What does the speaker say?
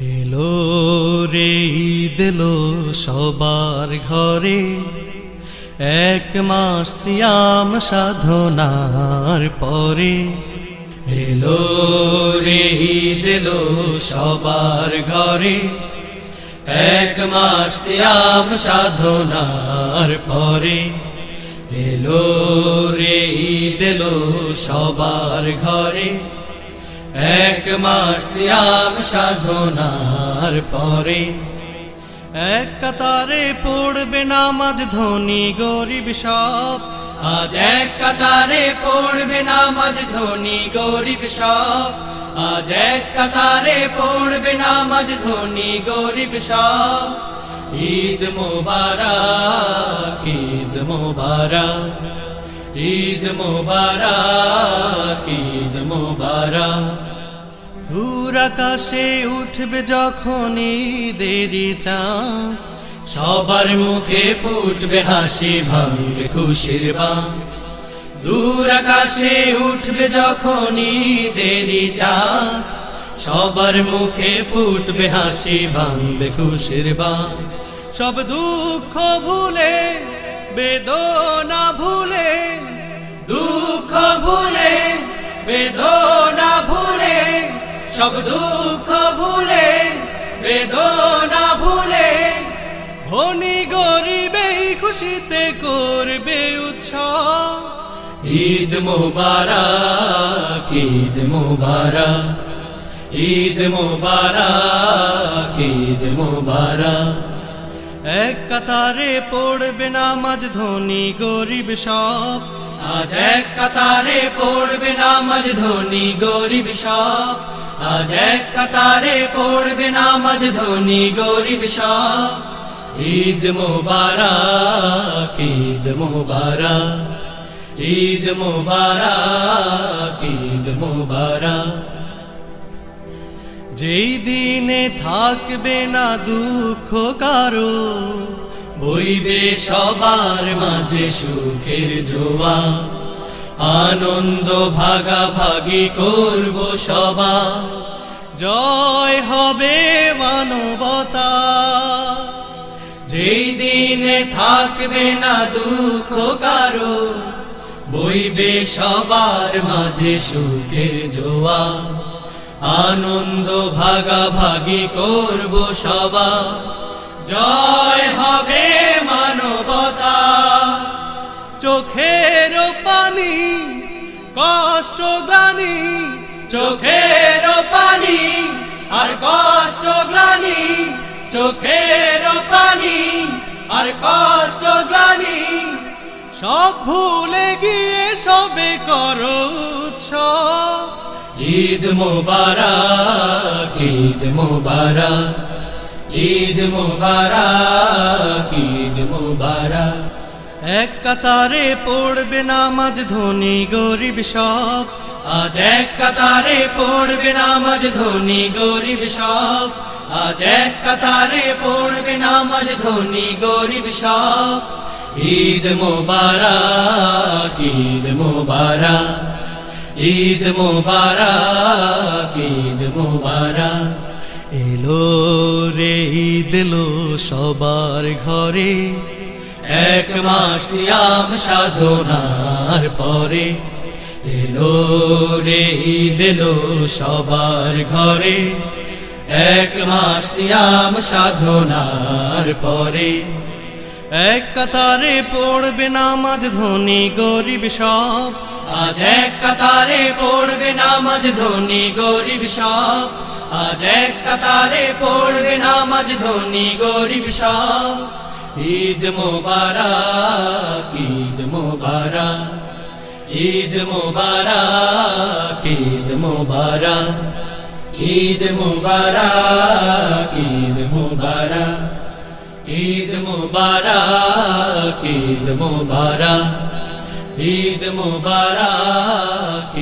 এলো রে দিলো সবার ঘরে। এক মাস সাধনার পরে। এলো রে দিলো সবার ঘরে। এক মাস সাধনার পরে। এলো রে দিলো সবার ঘরে। এক মাস সিয়াম সাধনার পরে এক কাতারে পড়বে নামাজ ধনী গরিব সব। আজ এক কাতারে পড়বে নামাজ ধনী গরিব সব। আজ এক কাতারে পড়বে নামাজ ধনী গরিব সব। ঈদ মোবারক ঈদ মোবারক ঈদ মোবারক ঈদ মোবারক। দূর আকাশে উঠবে যখন দেরি চাঁদ। সবার মুখে ফুটবে হাসি, ভাঙবে খুশির বাঁ দূর আকাশে উঠবে যখন দেরি চাঁদ। সবার মুখে ফুটবে হাসি, ভাঙবে খুশির বাঁ সব দুঃখ ভুলে, বেদনা ভুলে, দুঃখ ভুলে, বেদনা সব দুঃখ ভুলে, বেদনা ভুলে, ধনী গরিবে খুশিতে করবে উৎসব। ঈদ মোবারক ঈদ মোবারক ঈদ মোবারক ঈদ মোবারক। এক কাতারে পড়বে নামাজ ধনী গরিব সব। আজ এক কাতারে পড়বে নামাজ ধনী গরিব সব। আজ এক কাতারে পড়বে নামাজ ধনী গরিব ঈদ মোবারক ঈদ মোবারক ঈদ মোবারক ঈদ মোবারক। যেই দিনে থাকবে না দুঃখ কারও, বইবে সবার মাঝে সুখের জোয়া আনন্দ ভাগাভাগি করব সবা জয় হবে মানবতা। যেই দিনে থাকবে না দুঃখ কারও, বইবে সবার মাঝে সুখের জোয়া আনন্দ ভাগাভাগি করব সবা জয় গ্লানি চোখের পানি, আর কষ্ট গ্লানি, চোখের পানি, আর কষ্ট গ্লানি। সব ভুলে গিয়ে সবে করো উৎসব। ঈদ মোবারক ঈদ মোবারক ঈদ মোবারক ঈদ মোবারক। এক কাতারে পড়বে নামাজ ধনী গরিব সব। আজ এক কাতারে পড়বে নামাজ ধনী গরিব সব। আজ এক কাতারে পড়বে নামাজ ধনী গরিব সব। ঈদ মোবারক ঈদ মোবারক ঈদ মোবারক ঈদ মোবারক। এলো রে, ঈদ এলো সবার ঘরে। এক মাস সিয়াম সাধনার পরে এলো রে ঈদ এলো সবার ঘরে। এক মাস সিয়াম সাধনার পরে এক কাতারে পড়বে নামাজ ধনী গরিব সব। আজ এক কাতারে পড়বে নামাজ ধনী গরিব সব। আজ এক কাতারে পড়বে নামাজ ধনী গরিব সব। ঈদ মোবারক ঈদ মোবারক ঈদ মোবারক ঈদ মোবারক ঈদ মোবারক ঈদ মোবারক ঈদ মোবারক ঈদ মোবারক ঈদ মোবারক